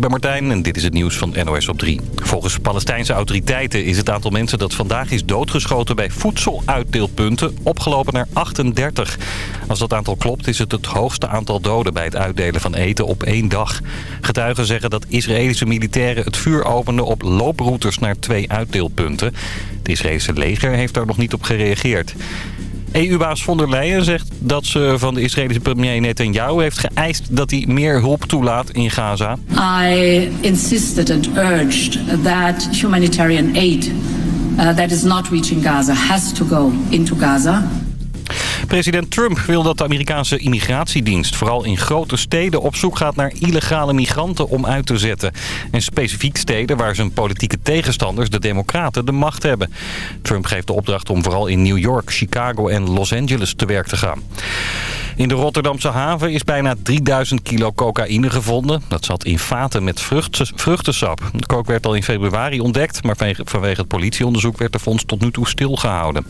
ik ben Martijn en dit is het nieuws van NOS op 3. Volgens Palestijnse autoriteiten is het aantal mensen dat vandaag is doodgeschoten bij voedseluitdeelpunten opgelopen naar 38. Als dat aantal klopt is het het hoogste aantal doden bij het uitdelen van eten op één dag. Getuigen zeggen dat Israëlische militairen het vuur openden op looproutes naar twee uitdeelpunten. Het Israëlische leger heeft daar nog niet op gereageerd. EU-baas von der Leyen zegt dat ze van de Israëlische premier Netanyahu heeft geëist dat hij meer hulp toelaat in Gaza. I insisted and urged that humanitarian aid uh, that is not reaching Gaza has to go into Gaza. President Trump wil dat de Amerikaanse immigratiedienst vooral in grote steden op zoek gaat naar illegale migranten om uit te zetten. En specifiek steden waar zijn politieke tegenstanders, de democraten, de macht hebben. Trump geeft de opdracht om vooral in New York, Chicago en Los Angeles te werk te gaan. In de Rotterdamse haven is bijna 3000 kilo cocaïne gevonden. Dat zat in vaten met vruchtensap. De kook werd al in februari ontdekt, maar vanwege het politieonderzoek werd de fonds tot nu toe stilgehouden.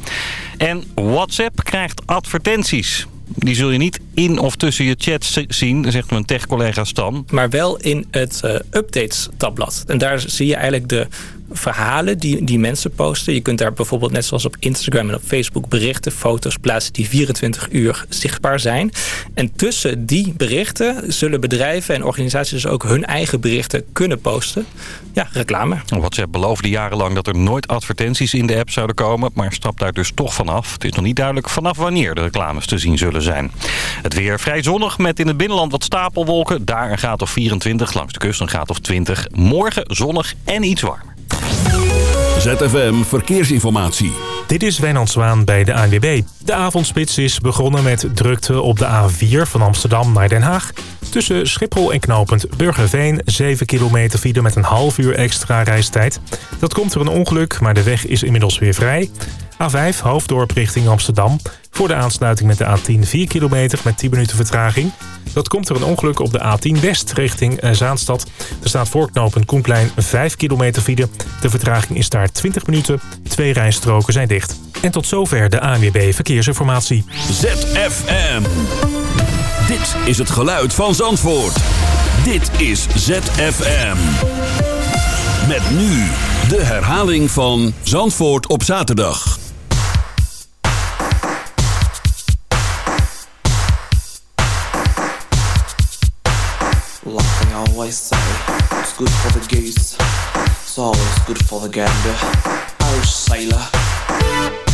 En WhatsApp krijgt advertenties. Die zul je niet in of tussen je chats zien, zegt mijn tech-collega Stan. Maar wel in het uh, updates-tabblad. En daar zie je eigenlijk de verhalen die, die mensen posten. Je kunt daar bijvoorbeeld net zoals op Instagram en op Facebook berichten, foto's plaatsen die 24 uur zichtbaar zijn. En tussen die berichten zullen bedrijven en organisaties dus ook hun eigen berichten kunnen posten. Ja, reclame. WhatsApp beloofde jarenlang dat er nooit advertenties in de app zouden komen, maar stapt daar dus toch vanaf. Het is nog niet duidelijk vanaf wanneer de reclames te zien zullen zijn. Het weer vrij zonnig met in het binnenland wat stapelwolken. Daar een graad of 24, langs de kust een graad of 20. Morgen zonnig en iets warmer. ZFM Verkeersinformatie. Dit is Wijnand Zwaan bij de ANWB. De avondspits is begonnen met drukte op de A4 van Amsterdam naar Den Haag. Tussen Schiphol en knooppunt Burgerveen 7 kilometer file met een half uur extra reistijd. Dat komt door een ongeluk, maar de weg is inmiddels weer vrij. A5 Hoofddorp richting Amsterdam. Voor de aansluiting met de A10 4 kilometer met 10 minuten vertraging. Dat komt door een ongeluk op de A10 West richting eh, Zaanstad. Er staat voorknopend Koenplein 5 kilometer file. De vertraging is daar 20 minuten. Twee rijstroken zijn dicht. En tot zover de ANWB Verkeersinformatie. ZFM. Dit is het geluid van Zandvoort. Dit is ZFM. Met nu de herhaling van Zandvoort op zaterdag. Always say, it's good for the goose, it's always good for the gander. Oh, sailor.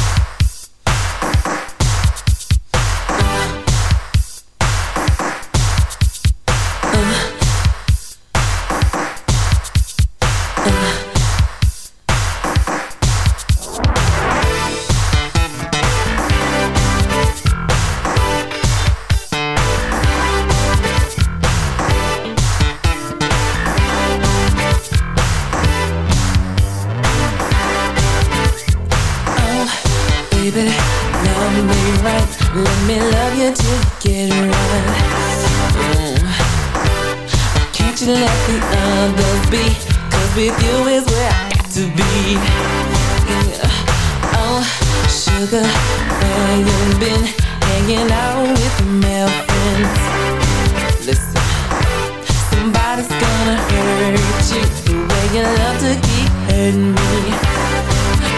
hurt you. The way you love to keep hurting me.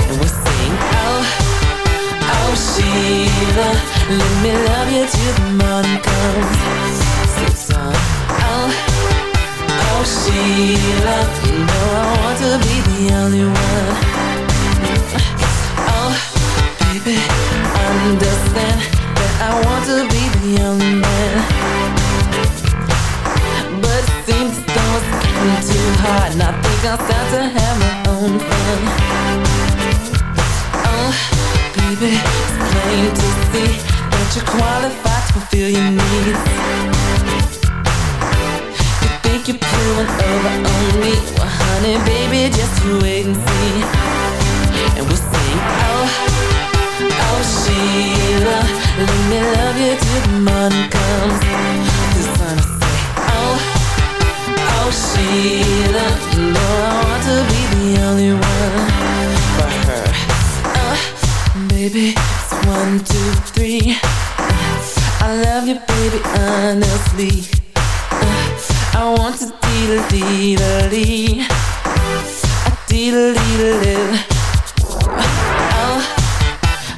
And we're sing, oh, oh Sheila Let me love you till the morning comes. Sing song, oh, oh Sheila You know I want to be the only one. Oh, baby, understand That I want to be the only man. But it seems those laughing too hard And I think I'll start to have my own fun. Oh, baby, it's plain to see That you're qualified to fulfill your needs? You think you're pulling over on me? Well, honey, baby, just you wait and see. And we'll sing, oh, oh, Sheila Let me love you till the morning comes she to be the only one for her. Uh, baby, one, two, three. Uh, I love you, baby, honestly. Uh, I want to deal, deal, Oh,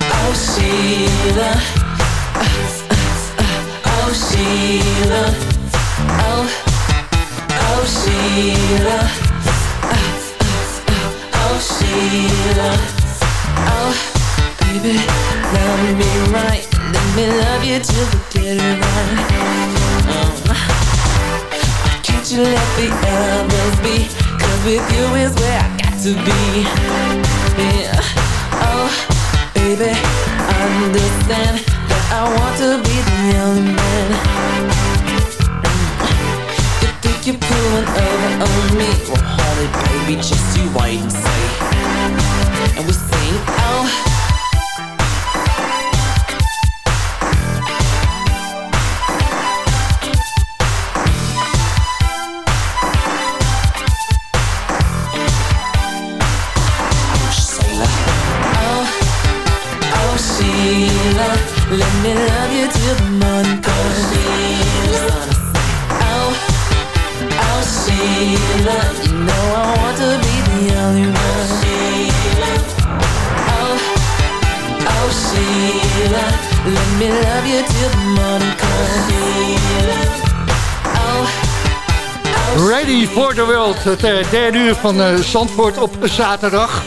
oh, Sheila. Sheila ah, ah, ah, Oh oh, Sheila Oh, baby, love me right Let me love you till the night oh. Can't you let the others be? Cause with you is where I got to be uur van uh, Zandvoort op zaterdag.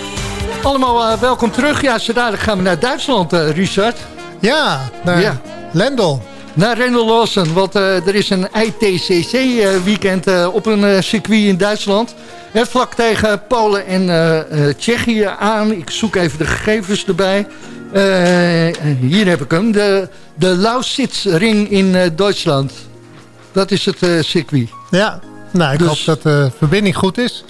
Allemaal uh, welkom terug. Ja, zo dadelijk gaan we naar Duitsland, Richard. Ja, naar ja. Lendl. Naar Rendel Lawson, want uh, er is een ITCC-weekend uh, uh, op een circuit in Duitsland. He, vlak tegen Polen en Tsjechië aan. Ik zoek even de gegevens erbij. hier heb ik hem. De, de Lausitzring in Duitsland. Dat is het circuit. Ja, nou, ik dus... hoop dat de verbinding goed is.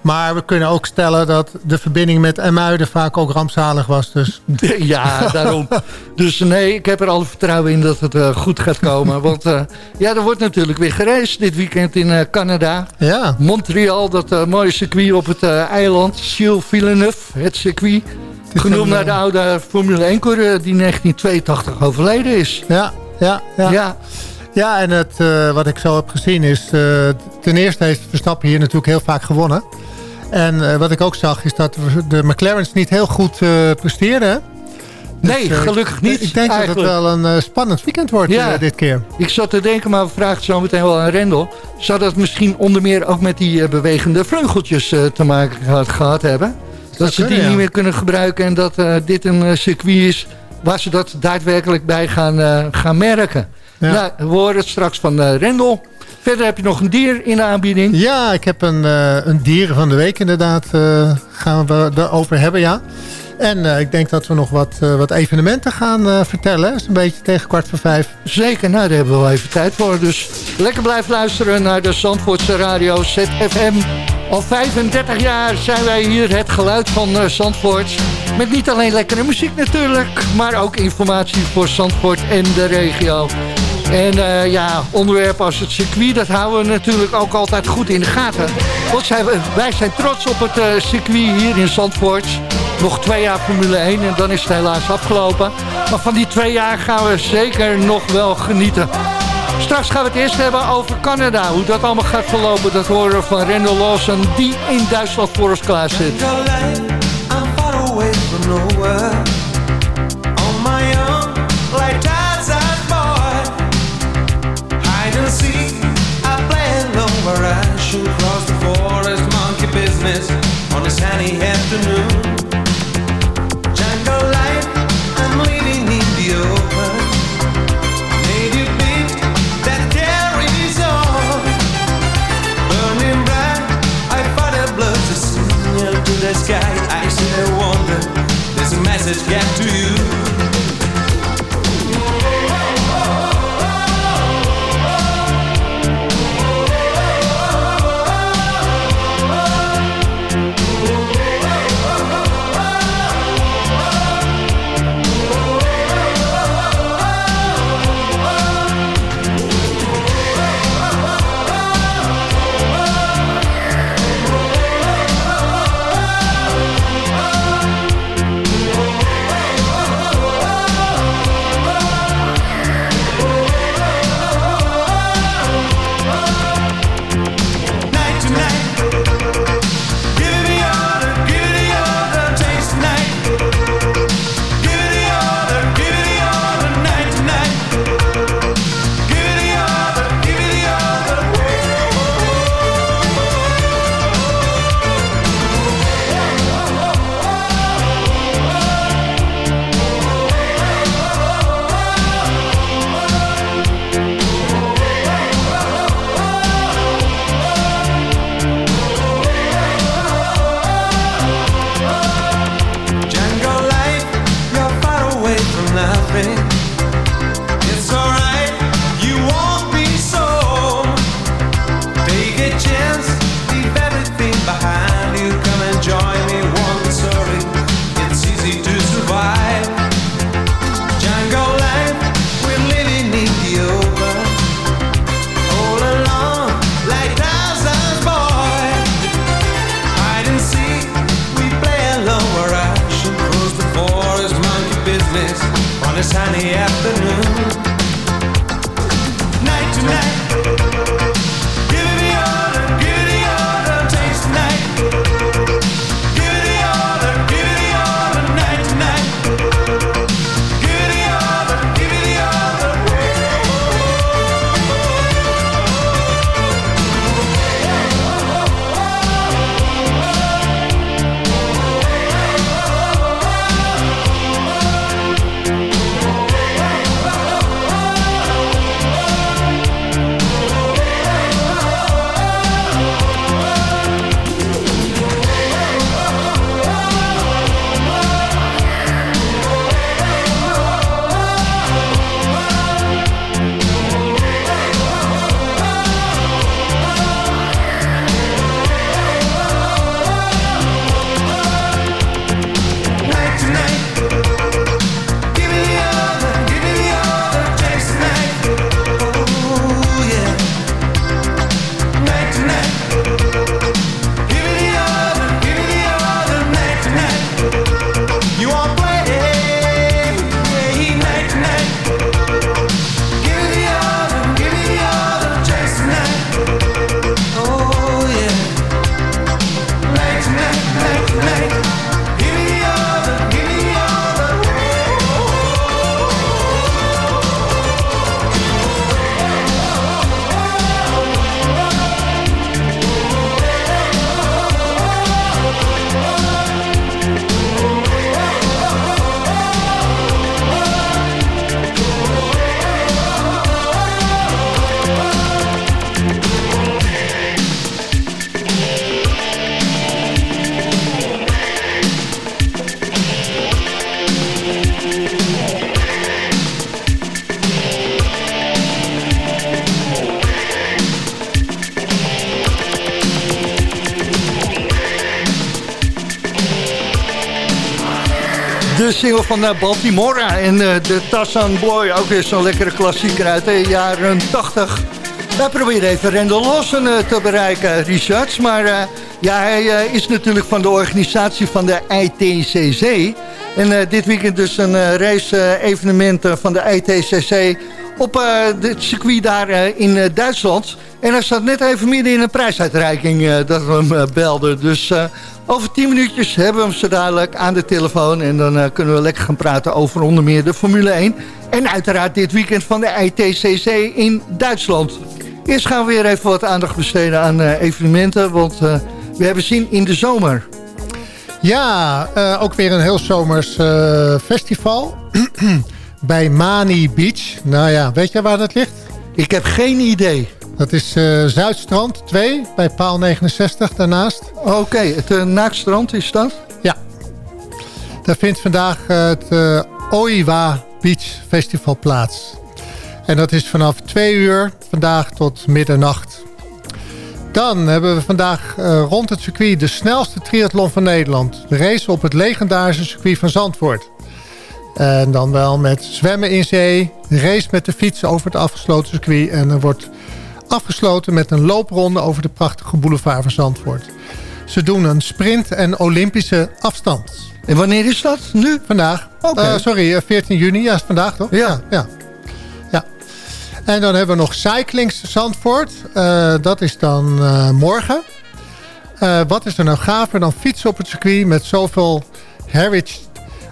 Maar we kunnen ook stellen dat de verbinding met Emuiden vaak ook rampzalig was. Dus. Ja, daarom. dus nee, ik heb er alle vertrouwen in dat het uh, goed gaat komen. Want uh, ja, er wordt natuurlijk weer gereisd dit weekend in uh, Canada. Ja. Montreal, dat mooie circuit op het eiland. Gilles Villeneuve, het circuit. Genoemd naar de oude Formule 1-coureur die in 1982 overleden is. Ja, ja, ja. ja. Ja, en het, wat ik zo heb gezien is... ten eerste heeft Verstappen hier natuurlijk heel vaak gewonnen. En uh, wat ik ook zag is dat de McLaren's niet heel goed presteren. Dus, nee, gelukkig niet. Ik denk eigenlijk. dat het wel een spannend weekend wordt ja. dit keer. Ik zat te denken, maar we vragen zo meteen wel aan Rendel. Zou dat misschien onder meer ook met die bewegende vleugeltjes te maken gehad, gehad hebben? Dat, dat ze kunnen, die ja. niet meer kunnen gebruiken en dat dit een circuit is waar ze dat daadwerkelijk bij gaan, gaan merken. Ja. Nou, we horen het straks van Rendel. Verder heb je nog een dier in de aanbieding. Ja, ik heb een, uh, een dier van de week inderdaad. Uh, gaan we erover hebben, ja. En uh, ik denk dat we nog wat, wat evenementen gaan vertellen. Dat is een beetje tegen kwart voor vijf. Zeker, nou daar hebben we wel even tijd voor. Dus lekker blijf luisteren naar de Zandvoortse radio ZFM. Al 35 jaar zijn wij hier het geluid van Zandvoort. Met niet alleen lekkere muziek natuurlijk, maar ook informatie voor Zandvoort en de regio. En uh, ja, onderwerpen als het circuit, dat houden we natuurlijk ook altijd goed in de gaten. Want wij zijn trots op het uh, circuit hier in Zandvoort. Nog twee jaar Formule 1 en dan is het helaas afgelopen. Maar van die twee jaar gaan we zeker nog wel genieten. Straks gaan we het eerst hebben over Canada. Hoe dat allemaal gaat verlopen, dat horen we van Randall Lawson... die in Duitsland voor ons klaar zit. A sunny afternoon. Jungle life, I'm living in the open. That. Burning bright, I a blood to signal to the sky. I still wonder, message get to you. De single van uh, Baltimore en uh, de Tassan Boy. Ook weer zo'n lekkere klassieker uit de jaren 80. Wij proberen even Rendel Lawson uh, te bereiken, Richards. Maar ja, hij is natuurlijk van de organisatie van de ITCC. En dit weekend dus een race-evenement van de ITCC op het circuit daar in Duitsland. En hij staat net even midden in een prijsuitreiking dat we hem belden. Dus over 10 minuutjes hebben we hem zo dadelijk aan de telefoon. En dan uh, kunnen we lekker gaan praten over onder meer de Formule 1. En uiteraard dit weekend van de ITCC in Duitsland. Eerst gaan we weer even wat aandacht besteden aan uh, evenementen. Want uh, we hebben zin in de zomer. Ja, ook weer een heel zomers festival. Bij Mani Beach. Nou ja, weet je waar dat ligt? Ik heb geen idee. Dat is uh, Zuidstrand 2 bij paal 69 daarnaast. Oké, okay, het uh, Naakstrand is dat? Ja. Daar vindt vandaag het uh, Oiwa Beach Festival plaats. En dat is vanaf 2 uur vandaag tot middernacht. Dan hebben we vandaag rond het circuit de snelste triathlon van Nederland. De race op het legendarische circuit van Zandvoort. En dan wel met zwemmen in zee, race met de fiets over het afgesloten circuit. En er wordt afgesloten met een loopronde over de prachtige boulevard van Zandvoort. Ze doen een sprint en Olympische afstand. En wanneer is dat? Nu? Vandaag. Okay. Uh, sorry, 14 eh, juni. Ja, is vandaag toch? Ja. ja. ja. En dan hebben we nog Cycling Zandvoort. Uh, dat is dan uh, morgen. wat is er nou gaver dan fietsen op het circuit met zoveel heritage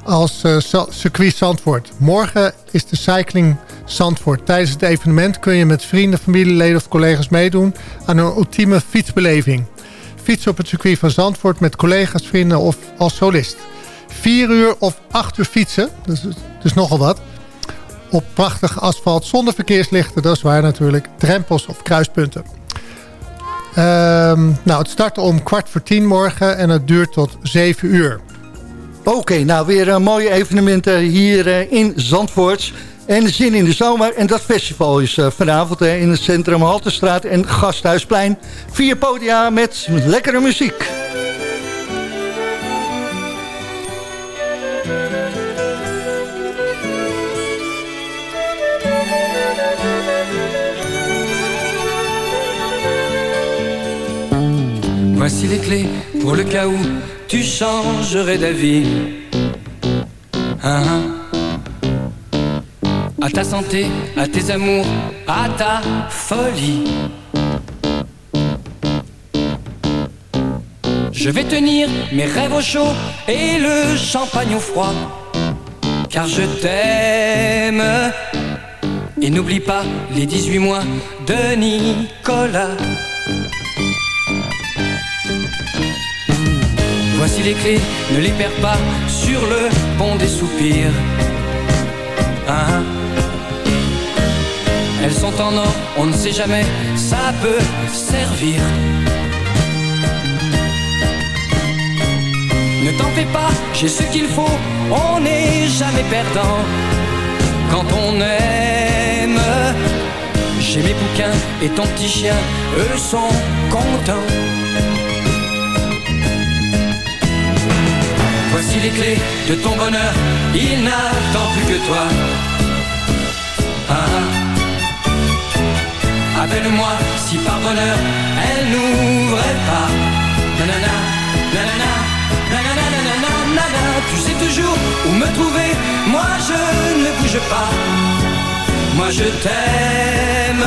als circuit Zandvoort. Morgen is de Cycling Zandvoort. Tijdens het evenement kun je met vrienden, familieleden of collega's meedoen aan een ultieme fietsbeleving. Fietsen op het circuit van Zandvoort met collega's, vrienden of als solist. Vier uur of acht uur fietsen, dus, dus nogal wat. Op prachtig asfalt zonder verkeerslichten, dat is waar natuurlijk. Drempels of kruispunten. Um, nou, het start om kwart voor tien morgen en het duurt tot zeven uur. Oké, nou weer een mooie evenementen hier uh, in Zandvoort. En zin in de zomer. En dat festival is uh, vanavond hè, in het centrum Haltestraat en Gasthuisplein. Vier podia met lekkere muziek. Voici les clés pour le cas où tu changerais d'avis. Ah. À ta santé, à tes amours, à ta folie. Je vais tenir mes rêves au chaud et le champagne au froid, car je t'aime. Et n'oublie pas les 18 mois de Nicolas. Voici les clés, ne les perds pas sur le pont des soupirs. Hein elles sont en or, on ne sait jamais, ça peut servir. Ne t'en fais pas, j'ai ce qu'il faut, on n'est jamais perdant. Quand on aime, j'ai mes bouquins et ton petit chien, eux sont contents. Voici les clés de ton bonheur, il n'attend plus que toi. Ah, ah. Appelle-moi si par bonheur elle n'ouvrait pas. Nanana, nanana, nanana, nanana, nanana. Tu sais toujours où me trouver, moi je ne bouge pas. Moi je t'aime.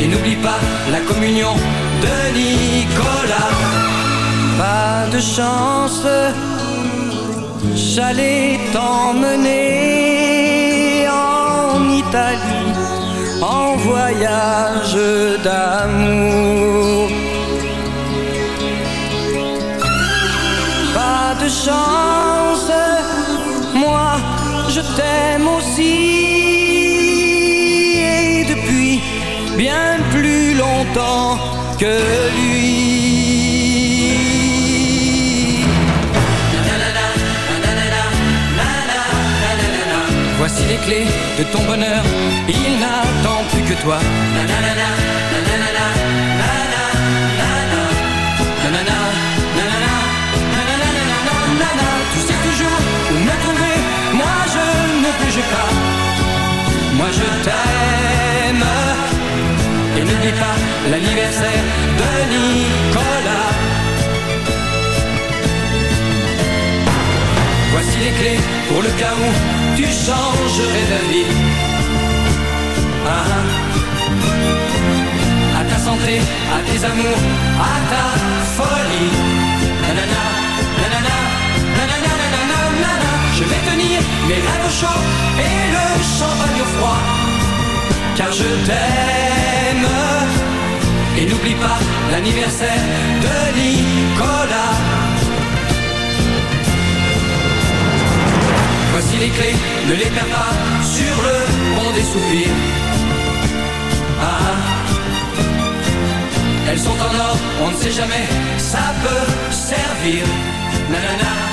Et n'oublie pas la communion de Nicolas. Pas de chance, j'allais t'emmener en Italie en voyage d'amour. Pas de chance, moi je t'aime aussi. Et depuis bien plus longtemps que lui. Voici les clés de ton bonheur, il n'attend toi. Tu sais toujours où me trouver, moi je ne bouge pas. Moi je t'aime. Et n'oublie pas l'anniversaire de Nicolas. Voici les clés pour le cas où tu changerais d'avis. Ah, ah ah. À tes amours, à ta folie. Nanana, nanana, nanana, nanana, nanana. Je vais tenir mes rêves au chaud et le champagne au froid. Car je t'aime. Et n'oublie pas l'anniversaire de Nicolas. Voici les clés, ne les perds pas sur le pont des soupirs. Ah, ah. Elles sont en or, on ne sait jamais, ça peut servir. Nanana,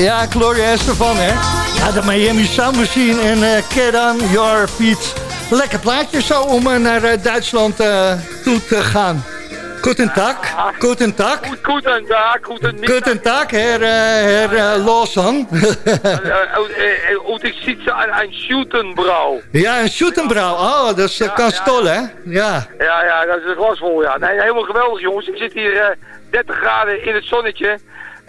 Ja, Gloria is ervan, hè? Ja, de Miami Sound Machine en eh Get On Your Feet. Lekker plaatje zo om eh, naar eh, Duitsland eh, toe te gaan. Guten Tag, guten Tag, Gut, guten Tag, guten Mittag. guten Tag, Herr, Herr Lawson. Äh, äh, äh, und ich sitze an einem Schuttenbrau. ja, een Schuttenbrouw. Oh, dat is uh, Kastol, hè? Ja. Ja, ja, dat is een glasvol, ja. Nee, helemaal geweldig, jongens. Ik zit hier eh 30 graden in het zonnetje.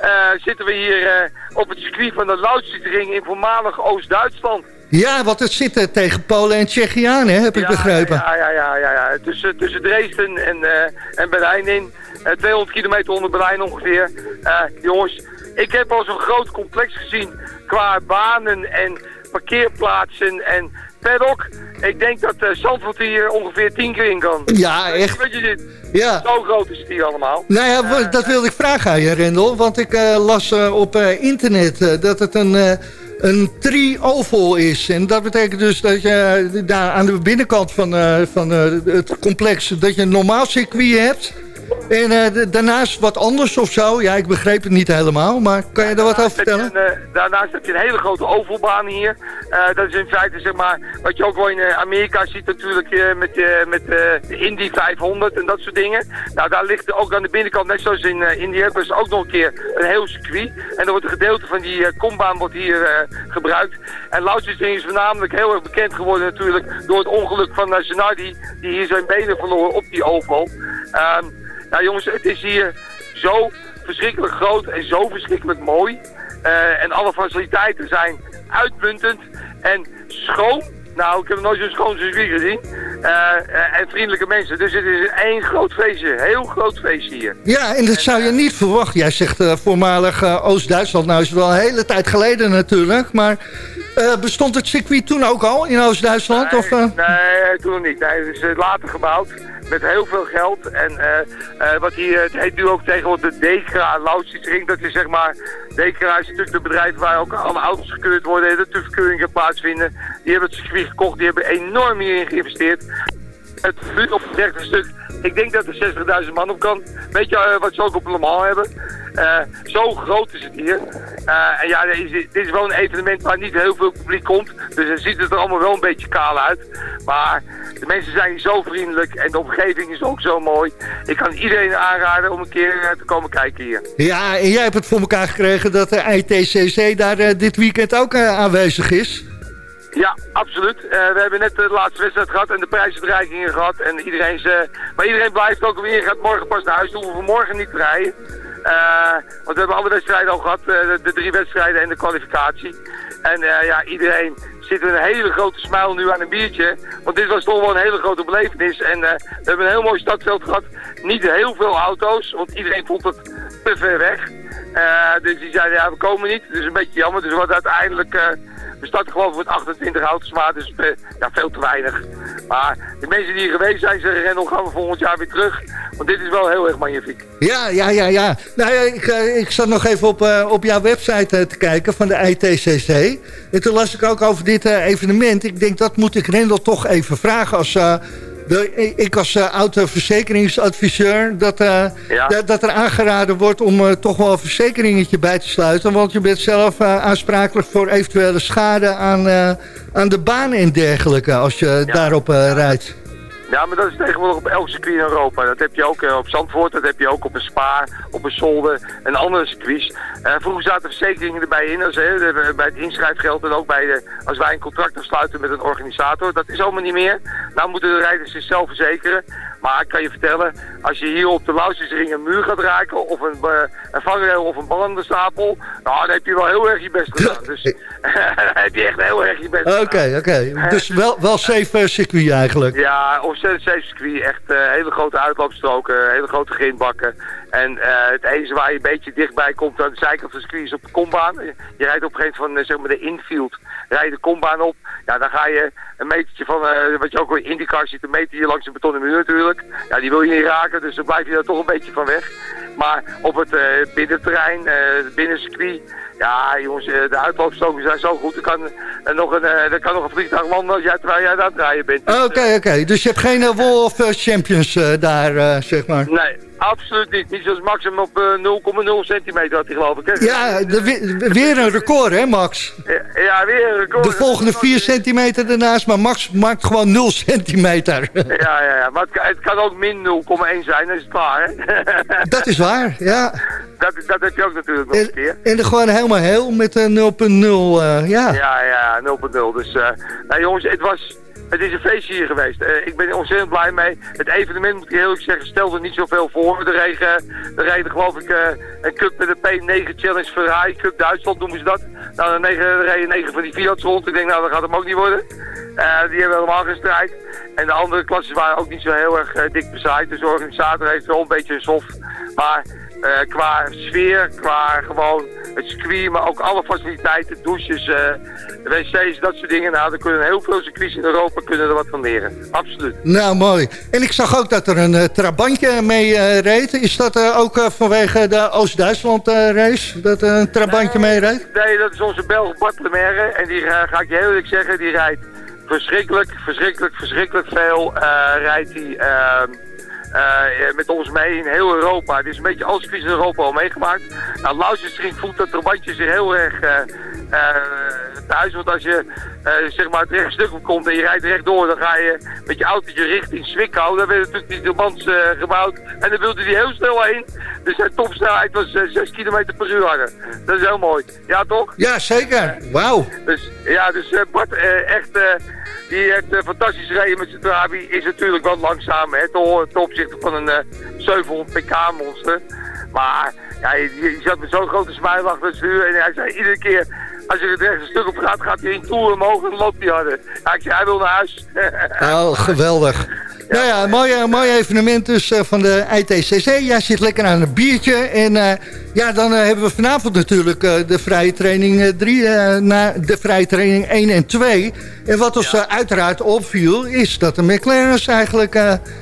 Eh, zitten we hier eh, op het circuit van de Lautsietring in voormalig Oost-Duitsland. Ja, want het zit eh, tegen Polen en Tsjechië aan, hè? Heb ik ja, begrepen. Ja, ja, ja, ja, ja. Tussen, tussen Dresden en, en Berlijn in. Eh, 200 kilometer onder Berlijn ongeveer. Jongens, ik heb al zo'n groot complex gezien qua banen en parkeerplaatsen en paddock. Ik denk dat uh, Zandvoort hier ongeveer 10 keer in kan. Ja, echt. Je dit. Ja. Zo groot is het hier allemaal. Nou ja, dat wilde ik vragen aan je, Rendel. Want ik eh, las eh, op internet dat het een, een tri-oval is. En dat betekent dus dat je daar aan de binnenkant van, van het complex... dat je een normaal circuit hebt... En eh, daarnaast wat anders of zo. Ja, ik begreep het niet helemaal. Maar kan je er wat over vertellen? een, eh, daarnaast heb je een hele grote ovalbaan hier. Eh, dat is in feite zeg maar, wat je ook wel in Amerika ziet natuurlijk met, met de Indy 500 en dat soort dingen. Nou, daar ligt ook aan de binnenkant, net zoals in India, ze ook nog een keer een heel circuit. En er wordt een gedeelte van die kombaan wordt hier gebruikt. En Lautersding is voornamelijk heel erg bekend geworden natuurlijk door het ongeluk van Zanardi, die hier zijn benen verloor op die oval. Ehm nou jongens, het is hier zo verschrikkelijk groot en zo verschrikkelijk mooi. Eh, en alle faciliteiten zijn uitmuntend en schoon. Nou, ik heb nog nooit zo'n schoon circuit gezien. Eh, eh, en vriendelijke mensen. Dus het is één groot feestje. Heel groot feestje hier. Ja, en dat zou je niet verwachten. Jij zegt voormalig Oost-Duitsland. Nou is het wel een hele tijd geleden natuurlijk. Maar bestond het circuit toen ook al in Oost-Duitsland? of, eh? Nee, toen nog niet. Nee, het is later gebouwd. Met heel veel geld. En eh, eh, wat hier, het heet nu ook tegenwoordig de Dekra Ring. Dat is zeg maar, Dekra is natuurlijk het bedrijf waar ook alle auto's gekeurd worden. En de TÜV-keuringen plaatsvinden. Die hebben het circuit gekocht. Die hebben enorm hierin geïnvesteerd. Het vuur op het rechte stuk. Ik denk dat er 60.000 man op kan. Weet je eh, wat ze ook op Le hebben? Eh, zo groot is het hier. Eh, en ja, dit is, wel een evenement waar niet heel veel publiek komt. Dus dan ziet het er allemaal wel een beetje kaal uit. Maar de mensen zijn zo vriendelijk en de omgeving is ook zo mooi. Ik kan iedereen aanraden om een keer te komen kijken hier. Ja, en jij hebt het voor elkaar gekregen dat de ITCC daar dit weekend ook aanwezig is. Ja, absoluut. Eh, we hebben net de laatste wedstrijd gehad en de prijsuitreikingen gehad. En iedereen eh, maar iedereen blijft ook weer. gaat morgen pas naar huis. We hoeven morgen niet te rijden. Eh, want we hebben alle wedstrijden al gehad. eh, de, drie wedstrijden en de kwalificatie. En ja, iedereen zit met een hele grote smile nu aan een biertje. Want dit was toch wel een hele grote belevenis. En we hebben een heel mooi stadveld gehad. Niet heel veel auto's, want iedereen vond het te ver weg. Dus die zeiden, ja, we komen niet. Dus een beetje jammer. Dus we hadden uiteindelijk... we starten geloof ik met 28 auto's, maar dus eh, ja, veel te weinig. Maar de mensen die hier geweest zijn, zeggen Rendel, gaan we volgend jaar weer terug. Want dit is wel heel erg magnifiek. Ja, ja, ja, ja. Nou ja, ik, eh, ik zat nog even op, eh, op jouw website te kijken van de ITCC. En toen las ik ook over dit evenement. Ik denk, dat moet ik Rendel toch even vragen als... eh, ik als uh, auto-verzekeringsadviseur, dat, Ja. dat, dat er aangeraden wordt om uh, toch wel een verzekeringetje bij te sluiten. Want je bent zelf aansprakelijk voor eventuele schade aan, aan de baan en dergelijke als je daarop rijdt. Ja, maar dat is tegenwoordig op elk circuit in Europa. Dat heb je ook uh, op Zandvoort, dat heb je ook op een Spa, op een Solde en andere circuits. Uh, vroeger zaten verzekeringen erbij in, als, hè, bij het inschrijfgeld en ook bij de, als wij een contract afsluiten met een organisator. Dat is allemaal niet meer. Nou moeten de rijders zichzelf verzekeren. Maar ik kan je vertellen, als je hier op de Lauwersring een muur gaat raken, of een, uh, een vangrail of een bandenstapel, nou, dan heb je wel heel erg je best gedaan. Dus dan heb je echt heel erg je best gedaan. Oké, okay, oké. Okay. Dus wel, wel safe circuit eigenlijk. Ja, ontzettend safe circuit. Echt uh, hele grote uitloopstroken, hele grote grindbakken. En uh, het enige waar je een beetje dichtbij komt aan de zijkant van de circuit is op de kombaan. Je rijdt op een gegeven moment van zeg maar de infield, rij je de kombaan op. Ja, dan ga je een metertje van, uh, wat je ook in IndyCar ziet, een metertje langs een betonnen muur natuurlijk. Ja, die wil je niet raken, dus dan blijf je er toch een beetje van weg. Maar op het uh, binnenterrein, het binnencircuit, ja jongens, de uitloopstoken zijn zo goed. Er kan, nog, een, er kan nog een vliegtuig landen als jij, terwijl jij aan het rijden bent. Oké, oké. Okay. Dus je hebt geen of Champions daar, zeg maar. Nee, absoluut niet. Niet zoals Max hem op uh, 0,0 centimeter had hij geloof ik. Hè? Ja, de, weer een record hè Max? Ja, ja, weer een record. De volgende 4 centimeter daarnaast, maar Max maakt gewoon 0 centimeter. ja, ja, ja, maar het kan, het kan ook min 0,1 zijn, dan is het klaar hè. dat is waar, ja. Dat, dat heb je ook natuurlijk nog en, een keer. En er gewoon helemaal heel met een 0,0, uh, ja. Ja, ja, 0,0. Dus, uh, nou jongens, het was... Het is een feestje hier geweest. Uh, ik ben er ontzettend blij mee. Het evenement, moet ik eerlijk zeggen, stelde niet zoveel voor. De regen, de reden geloof ik uh, een cup met de P9 Challenge Ferrari Cup Duitsland noemen ze dat. Nou, dan reden negen van die Fiat's rond. Ik denk, nou, dat gaat hem ook niet worden. Uh, die hebben helemaal geen strijd. En de andere klassen waren ook niet zo heel erg dik bezaaid. Dus de organisator heeft wel een beetje een soft. Maar eh, qua sfeer, qua gewoon het circuit, maar ook alle faciliteiten, douches, eh, wc's, dat soort dingen. Nou, daar kunnen heel veel circuits in Europa kunnen er wat van leren. Absoluut. Nou, mooi. En ik zag ook dat er een eh, trabantje mee reed. Is dat ook vanwege de Oost-Duitsland race? Dat er een trabantje mee reed? Nee, dat is onze Belg Bart Lemaire. En die ga ik je heel eerlijk zeggen, die rijdt verschrikkelijk, verschrikkelijk, verschrikkelijk veel. rijdt hij met ons mee in heel Europa. Het is een beetje alles in Europa al meegemaakt. Nou, Lausenstring voelt dat trabantje zich heel erg eh, eh, thuis. Want als je eh, zeg maar het rechtstuk op komt en je rijdt rechtdoor, dan ga je met je autootje richting Zwickau. Daar werd natuurlijk die Durbans gebouwd. En dan wilde hij heel snel heen. Dus zijn topsnelheid was eh, 6 km per uur harder. Dat is heel mooi. Ja, toch? Ja, zeker. Wauw. Dus ja, dus Bart, echt, die heeft eh, fantastisch gereden met zijn Trabi. Is natuurlijk wat langzaam, hè, ten, opzichte van een eh, 700 pk monster. Maar ja, je, zat met zo'n grote smile achter het en hij zei iedere keer... Als je het rechts een stuk op gaat, gaat hij in toer omhoog en loopt hij harder. Zei, hij wil naar huis. Nou, geweldig. Nou ja, een mooi, een mooi evenement dus eh, van de ITCC. Jij zit lekker aan een biertje. En eh, ja, dan eh, hebben we vanavond natuurlijk de vrije training 3, na de vrije training 1 en 2. En wat ons uiteraard opviel, is dat de McLaren's eigenlijk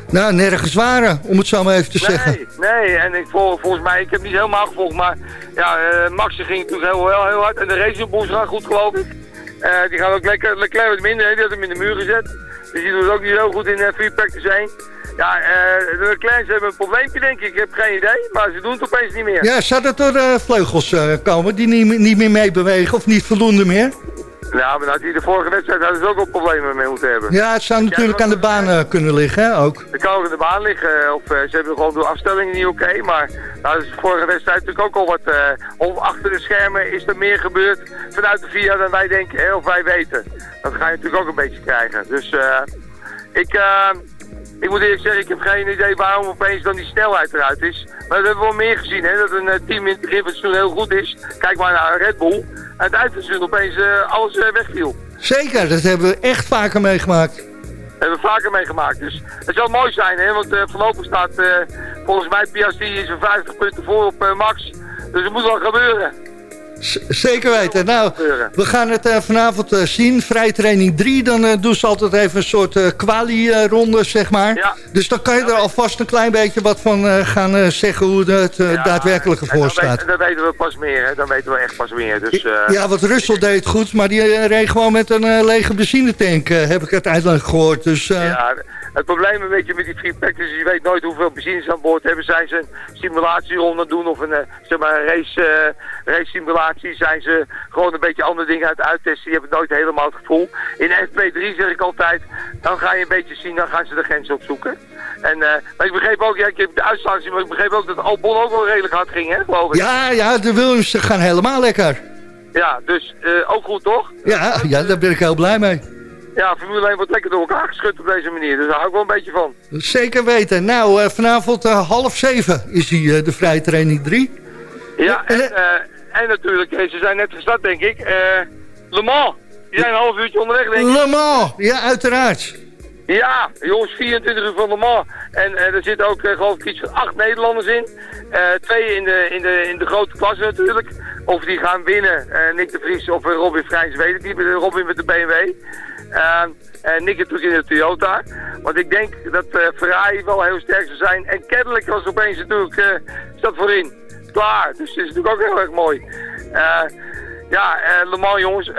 nou, nergens waren, om het zo maar even te zeggen. Nee, en ik vol, volgens mij, ik heb niet helemaal gevolgd, maar ja, Max ging natuurlijk heel, heel, heel hard. En de Racing Bulls gaan goed, geloof ik. Die gaan ook lekker, lekker wat minder, die had hem in de muur gezet. Dus die doet ook niet zo goed in uh, free practice 1. Ja, eh de Leclerc's hebben een probleempje, denk ik. Ik heb geen idee, maar ze doen het opeens niet meer. Ja, zou dat door de vleugels eh, komen die niet, niet meer meebewegen of niet voldoende meer? Nou, maar had hij de vorige wedstrijd hadden ze ook wel problemen mee moeten hebben. Ja, het zou natuurlijk aan de baan eh, kunnen liggen, hè, ook. De kan ook in de baan liggen. Of eh, ze hebben gewoon door afstellingen niet oké. maar nou, is de vorige wedstrijd natuurlijk ook al wat. eh of achter de schermen is er meer gebeurd vanuit de VIA dan wij denken hè, of wij weten. Dat ga je natuurlijk ook een beetje krijgen. Dus eh ik, ik moet eerlijk zeggen, ik heb geen idee waarom opeens dan die snelheid eruit is. Maar dat hebben we wel meer gezien, hè, dat een eh, team in het begin van het seizoen heel goed is. Kijk maar naar Red Bull. En het eind van opeens eh, alles eh, wegviel. Zeker, dat hebben we echt vaker meegemaakt. hebben we vaker meegemaakt. Dus het zal mooi zijn, hè? want eh, voorlopig staat volgens mij Piastri is er 50 punten voor op Max. Dus het moet wel gebeuren. Zeker weten. Nou, we gaan het eh, vanavond eh, zien. Vrije training 3, dan eh, doen ze altijd even een soort quali-ronde, zeg maar. Dus dan kan je er alvast een klein beetje wat van gaan zeggen hoe het daadwerkelijk ervoor dan, staat. dan weten we pas meer, hè? dan weten we echt pas meer. Dus, Ja, wat Russell deed goed, maar die reed gewoon met een lege benzinetank, heb ik uiteindelijk gehoord. Dus Ja, het probleem een beetje met die free practice is, je weet nooit hoeveel ze aan boord hebben. Zijn ze een simulatieronde doen of een, eh, zeg maar een race, eh, race simulatie? Zijn ze gewoon een beetje andere dingen uit het uittesten? Je hebt nooit helemaal het gevoel. In FP3 zeg ik altijd, dan ga je een beetje zien, dan gaan ze de grens opzoeken. En, eh, maar ik begreep ook, ja, ik heb de uitslag gezien, maar ik begreep ook dat Albon ook wel redelijk hard ging, hè, geloof ik. ja, ja, de Williams gaan helemaal lekker. Ja, dus ook goed toch? Ja, ja, daar ben ik heel blij mee. Ja, Formule 1 wordt lekker door elkaar geschud op deze manier, dus daar hou ik wel een beetje van. Zeker weten. Nou, eh, vanavond eh, half zeven is die, eh, de vrije training 3. Ja, en, en natuurlijk, ze zijn net gestart, denk ik. Le Mans. Die zijn een half uurtje onderweg, denk ik. Le Mans, ja, uiteraard. Ja, jongens, 24 uur van Le Mans. En eh, er zitten ook, eh, geloof ik, iets van acht Nederlanders in. Eh, twee in de, in, de, in de grote klasse natuurlijk. Of die gaan winnen, Nick de Vries of Robin Vrijns, weet ik niet. De- Robin met de BMW. En Nick natuurlijk in de Toyota. Want ik denk dat Ferrari wel heel sterk zou zijn. En kennelijk was opeens natuurlijk, staat voorin. Klaar. Dus dat is natuurlijk ook heel erg mooi. Ja, Le Mans jongens,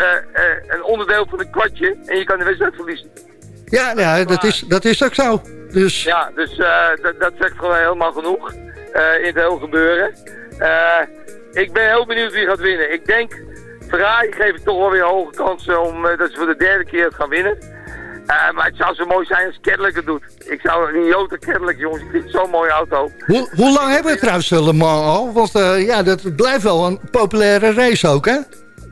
een onderdeel van een kwartje. En je kan de wedstrijd verliezen. Ja, ja dat, is, dat is ook zo. Dus Ja, dus eh, dat, dat zegt gewoon helemaal genoeg eh, in het hele gebeuren. Eh, ik ben heel benieuwd wie gaat winnen. Ik denk, Ferrari geef ik toch wel weer hoge kansen om dat ze voor de derde keer het gaan winnen. Maar het zou zo mooi zijn als Cadillac het doet. Ik zou een Toyota Cadillac, jongens, ik vind het zo'n mooie auto. hoe, hoe lang hebben we trouwens Le Mans al? Want ja, dat blijft wel een populaire race ook, hè?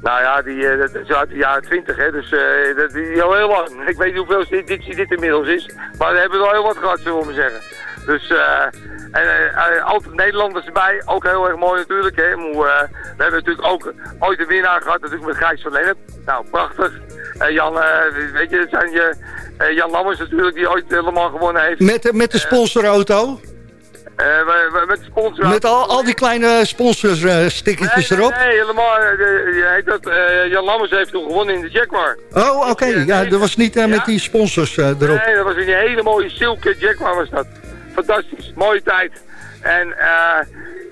Nou ja, die, eh, dat is uit de jaren 20, hè, dus eh, dat is al heel lang. Ik weet niet hoeveel dit, dit, inmiddels is, maar we hebben wel heel wat gehad, zullen we maar zeggen. Dus, eh, en altijd Nederlanders erbij, ook heel erg mooi natuurlijk, hè. We hebben natuurlijk ook ooit een winnaar gehad, natuurlijk met Gijs van Lennep. Nou, prachtig. Jan, eh, weet je, zijn je, Jan Lammers natuurlijk, die ooit uh, Le Mans gewonnen heeft. Met, met de sponsorauto. Eh, met sponsor. Met al, al die kleine sponsorstickertjes nee, erop. Nee, helemaal. eh, heet dat, eh, Jan Lammers heeft toen gewonnen in de Jaguar. Oh, oké. Ja, dat was niet eh, met die sponsors eh, erop. Nee, dat was een hele mooie silke Jaguar was dat. Fantastisch, mooie tijd. En eh,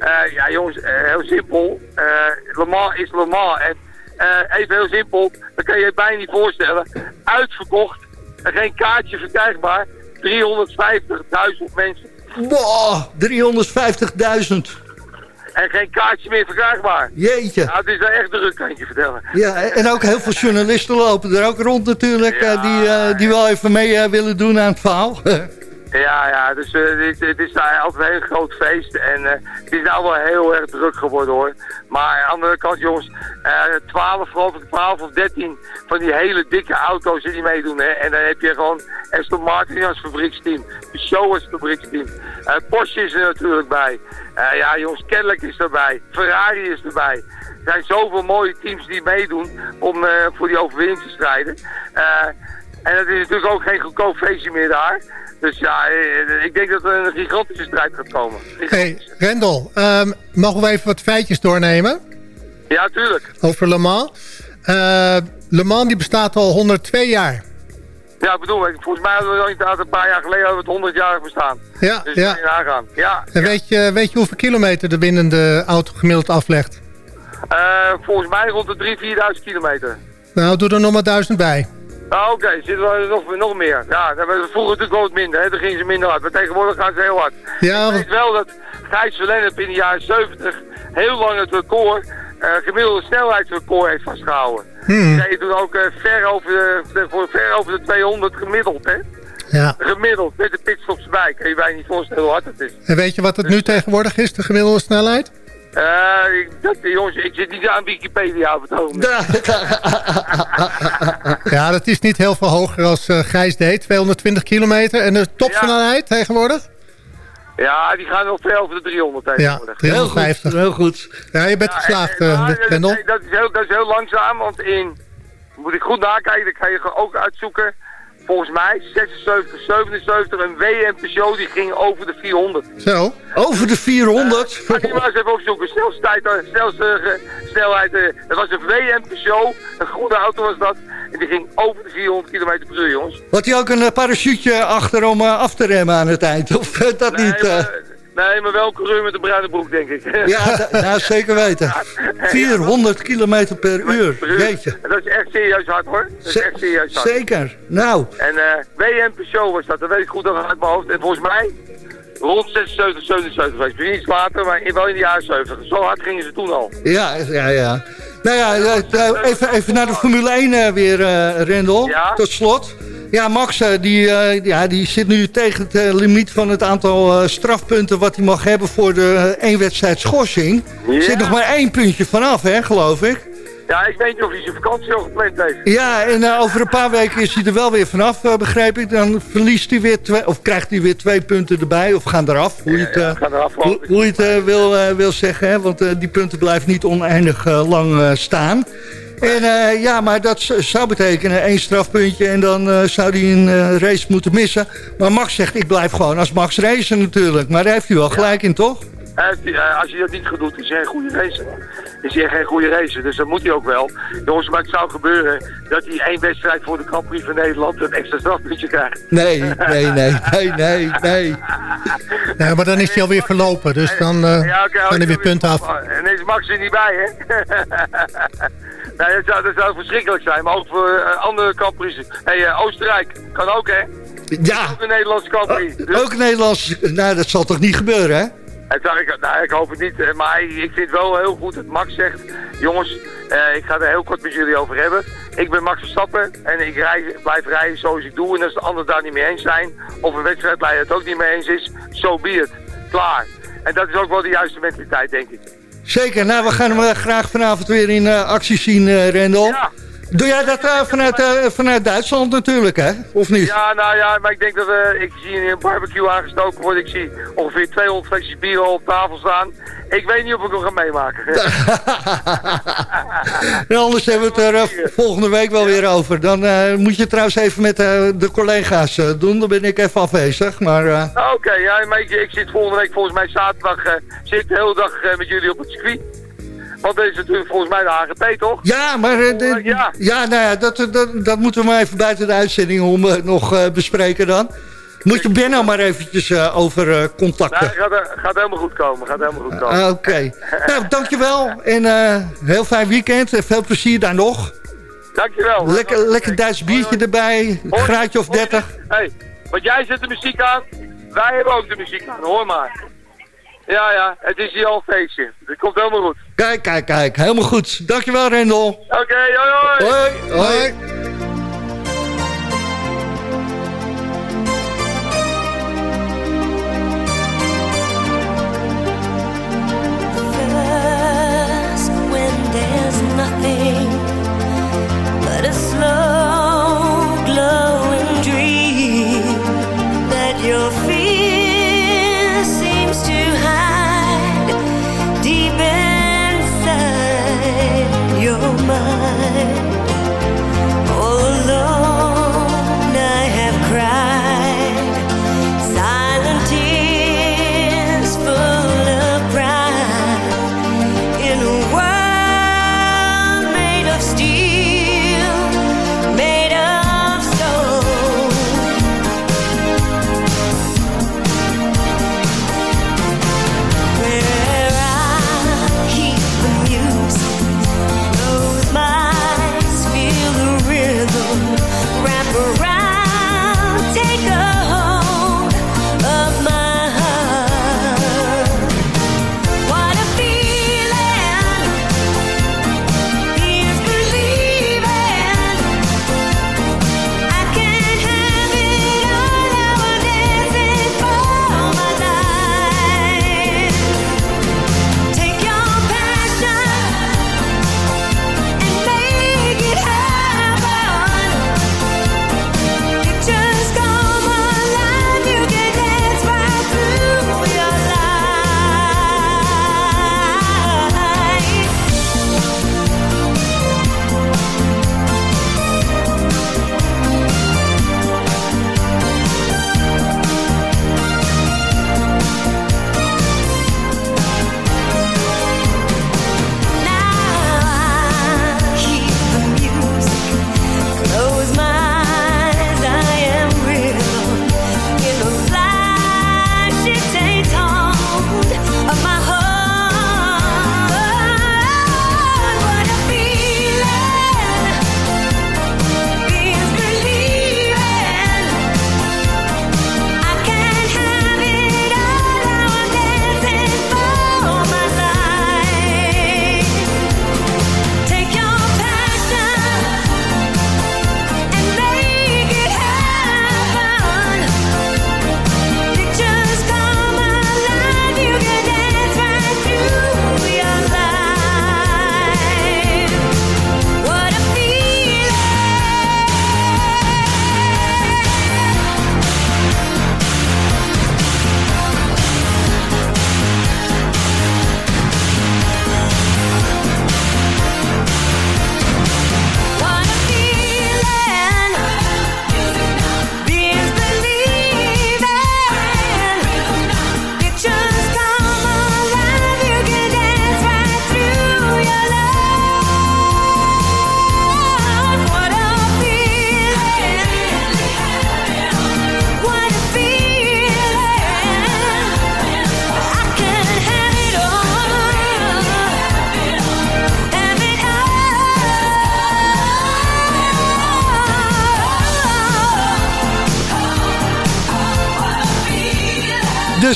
eh, ja jongens, eh, heel simpel. Eh Le Mans is Le Mans. En eh, even heel simpel, dat kan je je bijna niet voorstellen. Uitverkocht, en geen kaartje verkrijgbaar. 350.000 mensen. Wow, 350.000. En geen kaartje meer verkrijgbaar. Jeetje. Nou, het is wel echt druk, kan ik je vertellen. Ja, en ook heel veel journalisten lopen er ook rond natuurlijk, eh, die, eh, die wel even mee eh, willen doen aan het verhaal. Ja, ja, dus eh, het is daar altijd een heel groot feest. En eh, het is nou wel heel erg druk geworden hoor. Maar aan de andere kant jongens, eh 12, geloof ik, 12 of 13 van die hele dikke auto's die meedoen. Hè. En dan heb je gewoon Aston Martin als fabrieksteam. De show als fabrieksteam. Eh, Porsche is er natuurlijk bij. Eh, ja jongens, Cadillac is erbij. Ferrari is erbij. Er zijn zoveel mooie teams die meedoen om eh, voor die overwinning te strijden. Eh, en het is natuurlijk ook geen goedkoop feestje meer daar. Dus ja, eh, ik denk dat er een gigantische strijd gaat komen. Hey, Rendel, ehm, mogen we even wat feitjes doornemen Ja, tuurlijk. over Le Mans? Eh, Le Mans die bestaat al 102 jaar. Ja, ik bedoel, volgens mij hadden we al inderdaad een paar jaar geleden we het 100 jaar bestaan. Ja, dus ja. nagaan. Ja, En weet je, weet je hoeveel kilometer de winnende auto gemiddeld aflegt? eh, volgens mij rond de 3.000, 4.000 kilometer. Nou, doe er nog maar duizend bij. Nou, oké, zitten we nog, nog meer. Ja, dat was vroeger natuurlijk wat minder, hè. Toen gingen ze minder hard. Maar tegenwoordig gaan ze heel hard. Ja, Ik weet wel dat Gijs Verlennep in de jaren 70 heel lang het record, eh, gemiddelde snelheidsrecord heeft vastgehouden. Hmm. Reed toen ook eh, ver, over de, de- voor ver over de 200 gemiddeld, hè. Ja. Gemiddeld, met de pitstops erbij. Kan je bijna niet voorstellen hoe hard het is. En weet je wat het nu tegenwoordig is, de gemiddelde snelheid? Eh, ik, dat, jongens, ik zit niet aan Wikipedia op het ogenblik. Ja, dat is niet heel veel hoger als eh, Gijs deed. 220 kilometer. En de topsnelheid tegenwoordig? Ja, die gaan nog ver over de 300 Ja, tegenwoordig. 350. Heel goed. Ja, je bent geslaagd, eh, Ja, dat, Rendel. dat, dat is heel, dat is heel langzaam, want in, moet ik goed nakijken, dat kan je ook uitzoeken. Volgens mij 76, 77, een WM Peugeot die ging over de 400. Zo. Over de 400? Ga die maar eens even opzoeken. Snelste tijd, eh, snelste eh, snelheid. eh, dat was een WM Peugeot, een groene auto was dat. En die ging over de 400 km per uur, jongens. Had hij ook een eh, parachute achter om eh, af te remmen aan het eind? Of eh, dat Nee, niet? eh? maar, nee, maar wel coureur met een bruine broek, denk ik. Ja, nou, zeker weten. 400 kilometer per uur. Per uur. Jeetje. Dat is echt serieus hard, hoor. Dat is echt serieus hard. Zeker. Nou, En eh WM Peugeot was dat, dat weet ik goed uit mijn hoofd. En volgens mij rond 76, 77 geweest. Misschien iets later, maar wel in de jaren 70. Zo hard gingen ze toen al. ja, ja, ja. Nou ja, eh, eh, even, even naar de Formule 1 eh, weer, eh Rendel. Ja? Tot slot. Ja, Max eh, die, eh, ja, die zit nu tegen het eh, limiet van het aantal strafpunten... wat hij mag hebben voor de één wedstrijd schorsing. Ja. Zit nog maar één puntje vanaf, hè, geloof ik. Ja, ik weet niet of hij zijn vakantie al gepland heeft. Ja, en over een paar weken is hij er wel weer vanaf, eh, begrijp ik. Dan verliest hij weer twee, of krijgt hij weer twee punten erbij, of gaan eraf. Hoe je het, eraf, hoe, geloof ik. hoe je het wil, wil zeggen, hè? want die punten blijven niet oneindig lang staan. En eh, ja, maar dat zou betekenen één strafpuntje en dan eh, zou hij een eh, race moeten missen. Maar Max zegt, ik blijf gewoon als Max racen natuurlijk. Maar daar heeft hij wel gelijk in, toch? Als hij dat niet goed doet, is hij geen goede racer. Is hij geen goede racer, dus dat moet hij ook wel. Jongens, maar het zou gebeuren dat hij één wedstrijd voor de Grand Prix van Nederland een extra strafpuntje krijgt. Nee, nee, nee, nee, nee, nee. Ja, maar dan is hij alweer verlopen. Dus dan eh Ja, gaan er weer punten af. En is Max er niet bij, hè? nee, dat zou, dat zou verschrikkelijk zijn. Maar ook voor eh, andere Prix. Hey, eh, Oostenrijk kan ook, hè? Ja, Ook een Nederlandse Grand Prix. Dus- ook Nederlands. Nou, dat zal toch niet gebeuren, hè? Zag ik, nou, ik hoop het niet, eh, maar ik ik vind wel heel goed dat Max zegt... Jongens, eh, ik ga er heel kort met jullie over hebben. Ik ben Max Verstappen en ik rij, blijf rijden zoals ik doe. En als de anderen daar niet mee eens zijn, of een wedstrijdleider het ook niet mee eens is, zo be het. Klaar. En dat is ook wel de juiste mentaliteit, denk ik. Zeker, nou we gaan hem eh, graag vanavond weer in eh, actie zien, eh Rendel. Ja, Doe jij dat eh, vanuit, eh, vanuit Duitsland natuurlijk, hè? Of niet? Ja, nou ja, maar ik denk dat we, ik zie een barbecue aangestoken worden. Ik zie ongeveer 200 flesjes bier al op tafel staan. Ik weet niet of ik hem ga meemaken. Ja, anders hebben we het er eh, volgende week wel weer over. Dan eh, moet je trouwens even met eh, de collega's eh, doen. Dan ben ik even afwezig. Maar eh, Nou, Oké, ja, maar ik, ik zit volgende week volgens mij zaterdag, eh, zit de hele dag eh, met jullie op het circuit. Want dat is volgens mij de AGP, toch? ja, maar eh, de- Ja. ja, nou ja, dat, dat, dat moeten we maar even buiten de uitzending om eh, nog eh, bespreken dan. Moet je Benno maar eventjes eh, over eh, contacten. Nee, gaat, gaat helemaal goed komen, gaat helemaal goed komen. Ah, Oké. nou, dankjewel. En eh, heel fijn weekend. En veel plezier daar nog. Dankjewel. Lekker, lekker Duits biertje erbij. Een graadje of 30. Hé, hey, want jij zet de muziek aan, wij hebben ook de muziek aan, hoor maar. Ja, ja, het is hier al een feestje. Het komt helemaal goed. Kijk, kijk, kijk. Helemaal goed. Dankjewel, Rendel. Oké, hoi hoi. Hoi. Hoi.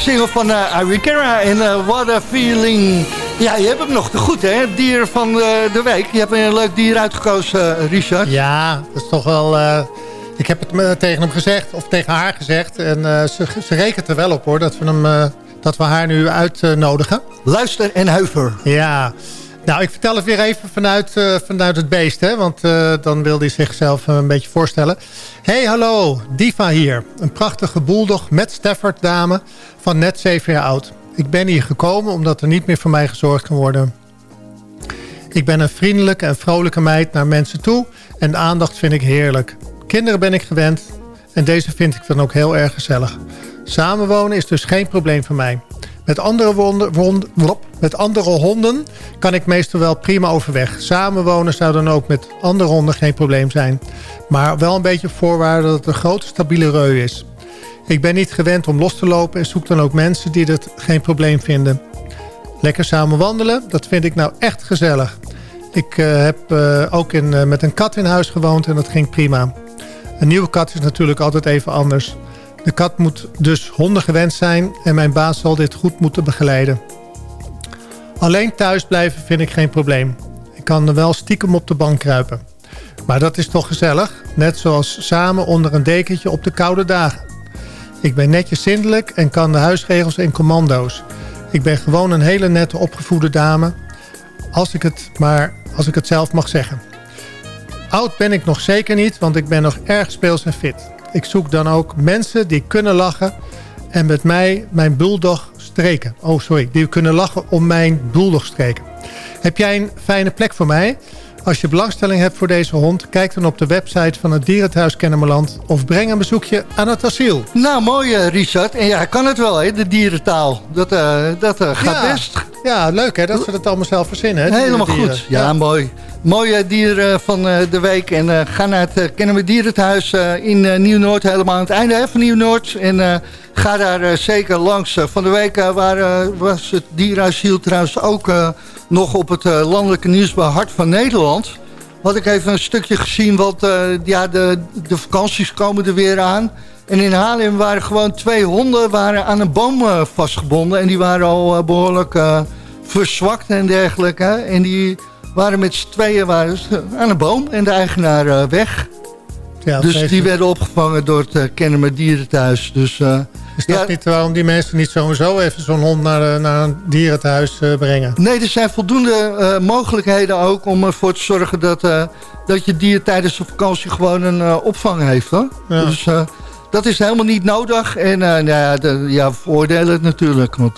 Single van uh, Irene Cara en eh, What a Feeling. Ja, je hebt hem nog te goed, hè? Dier van eh, de week. Je hebt een leuk dier uitgekozen, eh, Richard. Ja, dat is toch wel... eh, ik heb het tegen hem gezegd, of tegen haar gezegd. En eh, ze, ze rekent er wel op hoor, dat we, hem, eh, dat we haar nu uitnodigen. Luister en huiver. Ja, Nou, ik vertel het weer even vanuit, eh, vanuit het beest, hè? want eh, dan wilde hij zichzelf een beetje voorstellen. Hey, hallo, Diva hier. Een prachtige bulldog met Stafford dame van net 7 jaar oud. Ik ben hier gekomen omdat er niet meer voor mij gezorgd kan worden. Ik ben een vriendelijke en vrolijke meid naar mensen toe en de aandacht vind ik heerlijk. Kinderen ben ik gewend en deze vind ik dan ook heel erg gezellig. Samenwonen is dus geen probleem voor mij. Met andere, met andere honden kan ik meestal wel prima overweg. Samenwonen zou dan ook met andere honden geen probleem zijn. Maar wel een beetje voorwaarde dat het een grote stabiele reu is. Ik ben niet gewend om los te lopen en zoek dan ook mensen die dat geen probleem vinden. Lekker samen wandelen, dat vind ik nou echt gezellig. Ik uh, heb uh, ook in, uh, met een kat in huis gewoond en dat ging prima. Een nieuwe kat is natuurlijk altijd even anders. De kat moet dus honden gewend zijn en mijn baas zal dit goed moeten begeleiden. Alleen thuis blijven vind ik geen probleem. Ik kan er wel stiekem op de bank kruipen. Maar dat is toch gezellig, net zoals samen onder een dekentje op de koude dagen. Ik ben netjes zindelijk en kan de huisregels en commando's. Ik ben gewoon een hele nette opgevoede dame, als ik het, maar, als ik het zelf mag zeggen. Oud ben ik nog zeker niet, want ik ben nog erg speels en fit. Ik zoek dan ook mensen die kunnen lachen en met mij mijn bulldog streken. Oh, sorry. Die kunnen lachen om mijn bulldog streken. Heb jij een fijne plek voor mij? Als je belangstelling hebt voor deze hond... kijk dan op de website van het Dierenthuis Kennemerland... of breng een bezoekje aan het asiel. Nou, mooi uh, Richard. En ja, kan het wel, hè, de dierentaal. Dat, uh, dat uh, gaat ja. best. Ja, leuk hè, dat ze dat allemaal zelf verzinnen. Hè, Helemaal dieren. goed. Ja, ja. mooi. Mooie dier van de week. En uh, ga naar het uh, Kennen Dierenthuis uh, in Nieuw-Noord. Helemaal aan het einde hè, van Nieuw-Noord. En ga daar zeker langs. van de week waar, was het dierenasiel trouwens ook nog op het landelijke nieuws bij Hart van Nederland. Had ik even een stukje gezien. Want ja, de, de vakanties komen er weer aan. En in Haarlem waren gewoon twee honden waren aan een boom vastgebonden. En die waren al behoorlijk verzwakt en dergelijke. En die waren met z'n tweeën waren aan een boom en de eigenaar weg. Ja, dus die werden opgevangen door het uh, Kennemer Dierenthuis. Dus, uh, is dat ja, niet waarom die mensen niet sowieso even zo'n hond naar, naar een dierenthuis brengen? Nee, er zijn voldoende mogelijkheden ook om ervoor te zorgen dat, dat je dier tijdens de vakantie gewoon een opvang heeft. Hoor. Ja. Dus dat is helemaal niet nodig. En nou ja, de, ja, het natuurlijk. Want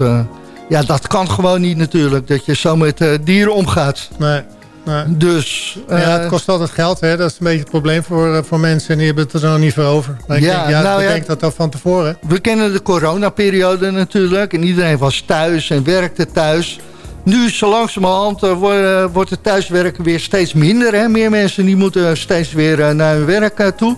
ja, dat kan gewoon niet natuurlijk, dat je zo met uh, dieren omgaat. Nee. nee. Dus... Uh, ja, het kost altijd geld, hè. Dat is een beetje het probleem voor, uh, voor mensen. En die hebben het er nog niet voor over. Maar ik ja, denk, ja, nou, ja, dat al van tevoren. We kennen de coronaperiode natuurlijk. En iedereen was thuis en werkte thuis. Nu, zo langzamerhand, uh, wordt het thuiswerken weer steeds minder. Hè? Meer mensen die moeten steeds weer naar hun werk toe.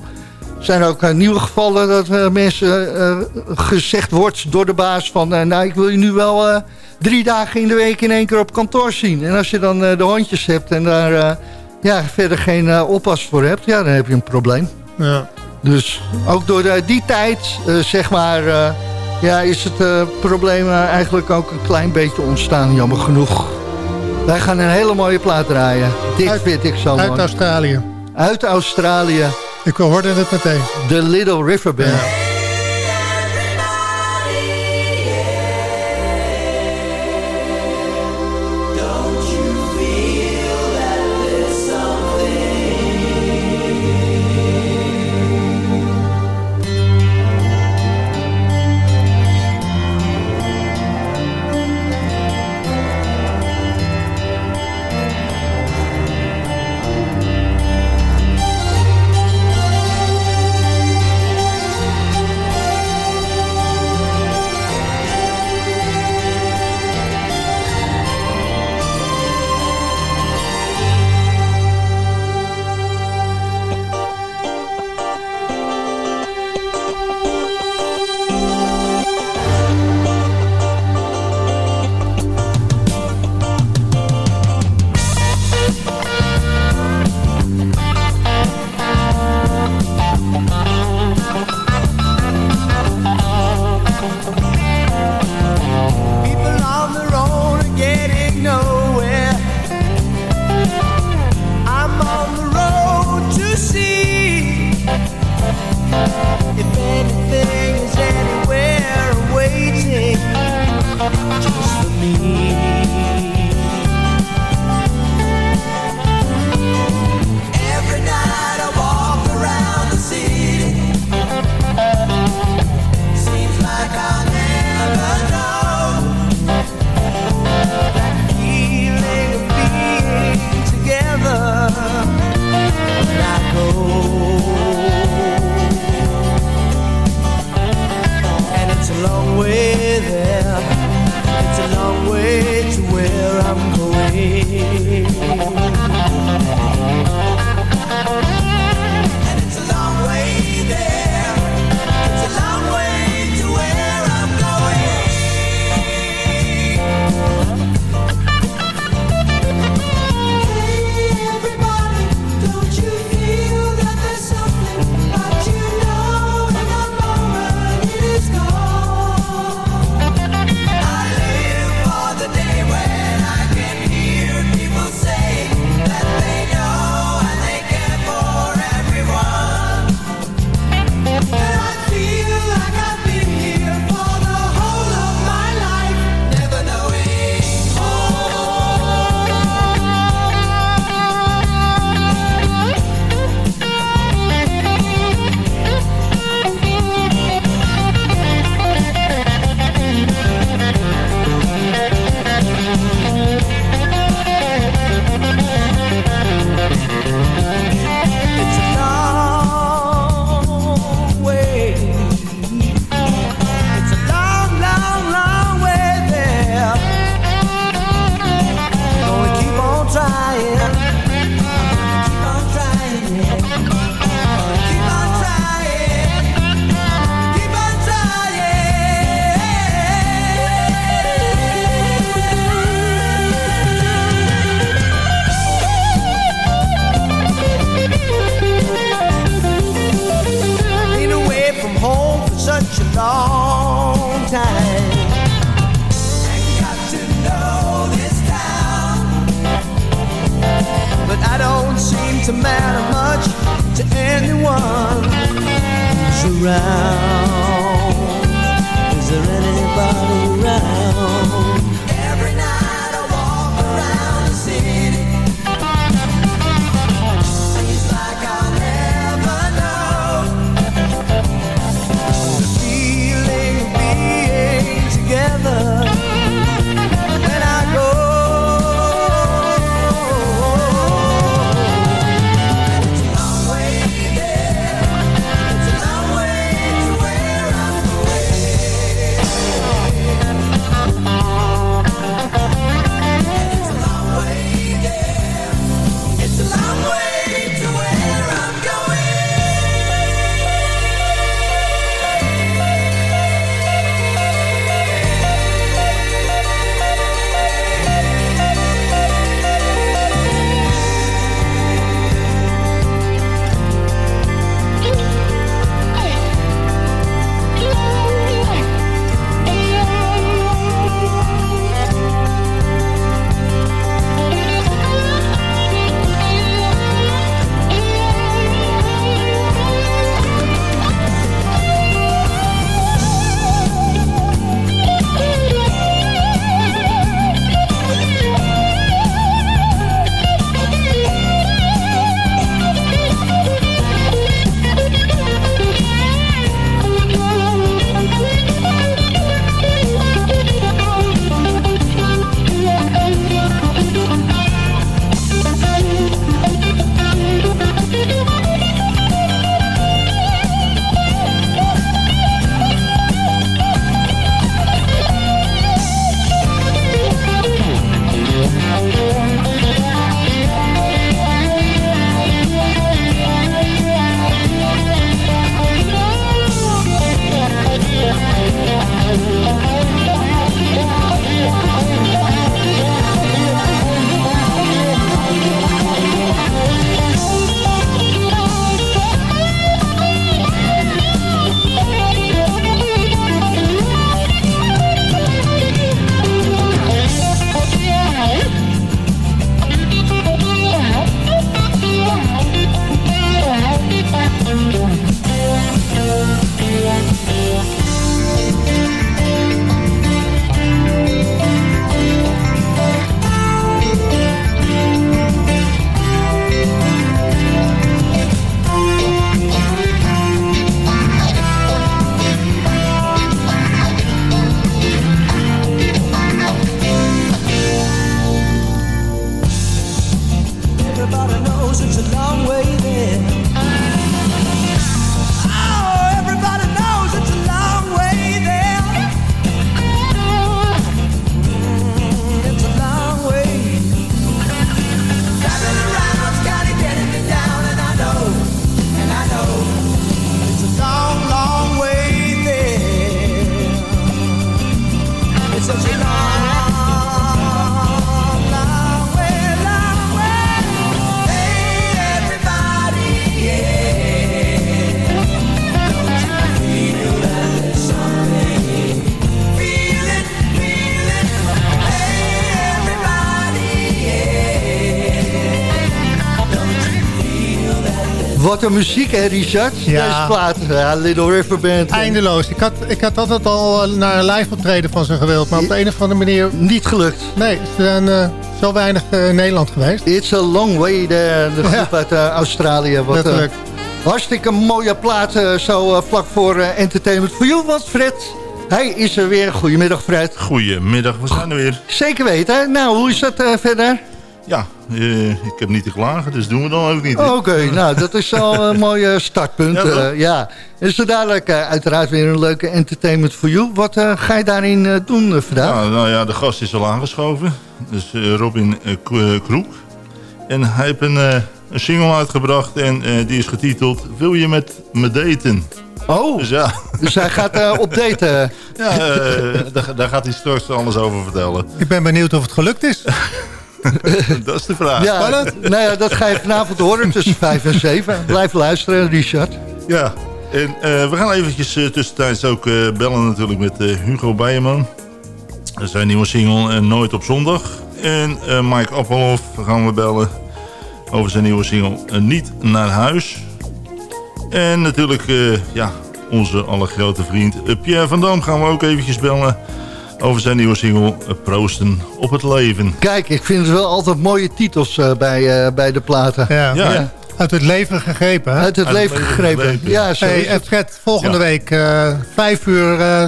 Er zijn ook uh, nieuwe gevallen dat uh, mensen uh, gezegd wordt door de baas van... nou, ik wil je nu wel drie dagen in de week in één keer op kantoor zien. En als je dan de hondjes hebt en daar ja, verder geen oppas voor hebt... ja, dan heb je een probleem. Ja. Dus ook door die tijd, zeg maar... ja, is het probleem eigenlijk ook een klein beetje ontstaan, jammer genoeg. Wij gaan een hele mooie plaat draaien. Dit uit, vind ik zo Uit. Australië. Uit Australië. Ik hoorde het meteen. The Little River Band. Ja. Muziek, hè, Richard? Ja. Deze plaat. Ja, Little River Band. Eindeloos. Ik had, ik had altijd al eh, naar een live optreden van ze gewild. Maar op de een of andere manier... Niet gelukt. Nee, ze zijn eh, zo weinig eh, in Nederland geweest. It's a long way there. De groep uit eh, Australië. Wat, eh, Letterlijk. hartstikke mooie plaat. eh, zo eh, vlak voor eh, Entertainment for You. Want Fred, hij is er weer. Goedemiddag, Fred. Goedemiddag, we zijn er weer. Zeker weten. Nou, hoe is dat eh, verder? Ja, eh, ik heb niet te klagen, dus doen we dan ook niet. Oké, nou, dat is al een mooi startpunt. Ja, eh, ja. En zo dadelijk eh, uiteraard weer een leuke Entertainment for You. Wat eh, ga je daarin eh, doen vandaag? Nou, nou ja, de gast is al aangeschoven. Dus eh, Robin Kroek. En hij heeft een, een single uitgebracht en eh, die is getiteld Wil je met me daten? Oh, Dus ja, dus hij gaat eh, op eh. ja eh, daar, daar gaat hij straks alles over vertellen. Ik ben benieuwd of het gelukt is. Dat is de vraag. Ja, nou ja, dat ga je vanavond horen tussen 5 en 7. Blijf luisteren, Richard. Ja, en eh, we gaan eventjes eh, tussentijds ook eh, bellen natuurlijk met Hugo Bijeman. Zijn nieuwe single Nooit op Zondag. En Mike Appelhoff gaan we bellen over zijn nieuwe single Niet naar huis. En natuurlijk, ja, onze allergrote vriend Pierre van Dam gaan we ook eventjes bellen over zijn nieuwe single eh, Proosten op het leven. Kijk, ik vind het wel altijd mooie titels eh, bij, eh, bij de platen. Ja. Ja. Uit het leven gegrepen. Hè? Uit het Uit het leven gegrepen. Ja, zo Hey. Fred, volgende Ja. week eh, vijf uur eh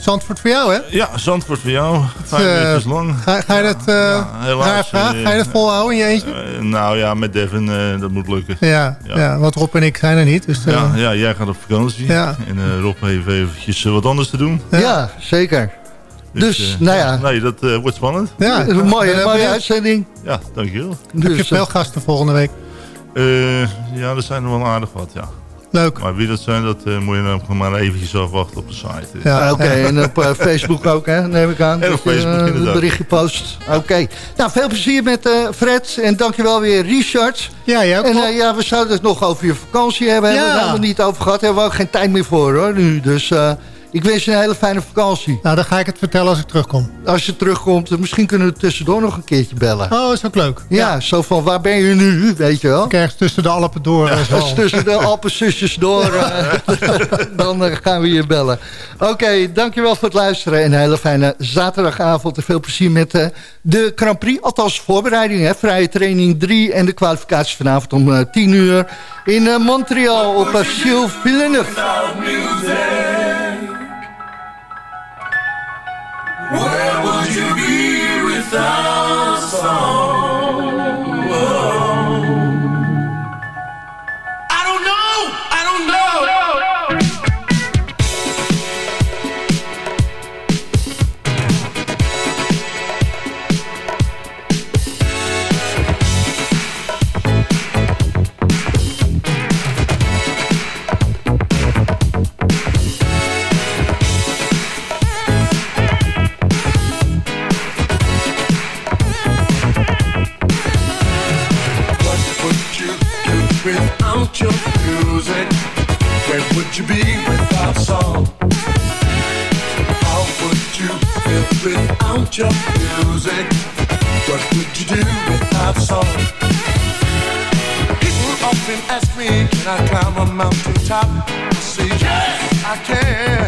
Zandvoort voor jou, hè? Ja, Zandvoort voor jou. Vijf minuutjes lang. Ga, ga je dat, eh Ja, helaas, vraag, ga je dat volhouden in je eentje? Nou ja, met Devin, eh, dat moet lukken. ja, ja. ja. want Rob en ik zijn er niet. Dus, eh, Ja, ja, jij gaat op vakantie. Ja. En Rob heeft eventjes wat anders te doen. Ja, zeker. Dus, eh, nou ja. Nee, dat eh, wordt spannend. ja, Een mooie, Eh, mooie heb uitzending. Ja, dankjewel. je Dus, veel gasten volgende week. Eh, ja, er zijn er wel aardig wat, ja. Leuk. Maar wie dat zijn, dat eh, moet je dan nog maar eventjes afwachten op de site. Ja, Ah, Oké, en op eh, Facebook ook, hè, neem ik aan. En op je, Facebook, eh, inderdaad. Een berichtje post. Oké. Nou, veel plezier met eh, Fred. En dankjewel weer, Richard. Ja, jij ook. En eh, ja, we zouden het nog over je vakantie hebben. Hebben we Ja. het helemaal niet over gehad. Daar hebben we ook geen tijd meer voor, hoor, nu. Dus eh, ik wens je een hele fijne vakantie. nou, dan ga ik het vertellen als ik terugkom. Als je terugkomt, eh, misschien kunnen we tussendoor nog een keertje bellen. Oh, is ook leuk. Ja, zo van, waar ben je nu, weet je wel? Ik ergens tussen de Alpen door. eh, zo. Dus tussen de Alpenzusjes door, eh, dan eh, gaan we je bellen. Oké, dankjewel voor het luisteren en een hele fijne zaterdagavond. En veel plezier met eh, de Grand Prix, althans voorbereiding. Hè? Vrije training 3 en de kwalificatie vanavond om eh 10 uur in eh, Montreal op uh, Gilles Villeneuve. Be you be without song? How would you feel without your music? What would you do without song? People often ask me, can I climb a mountain top? I say, yes, I can.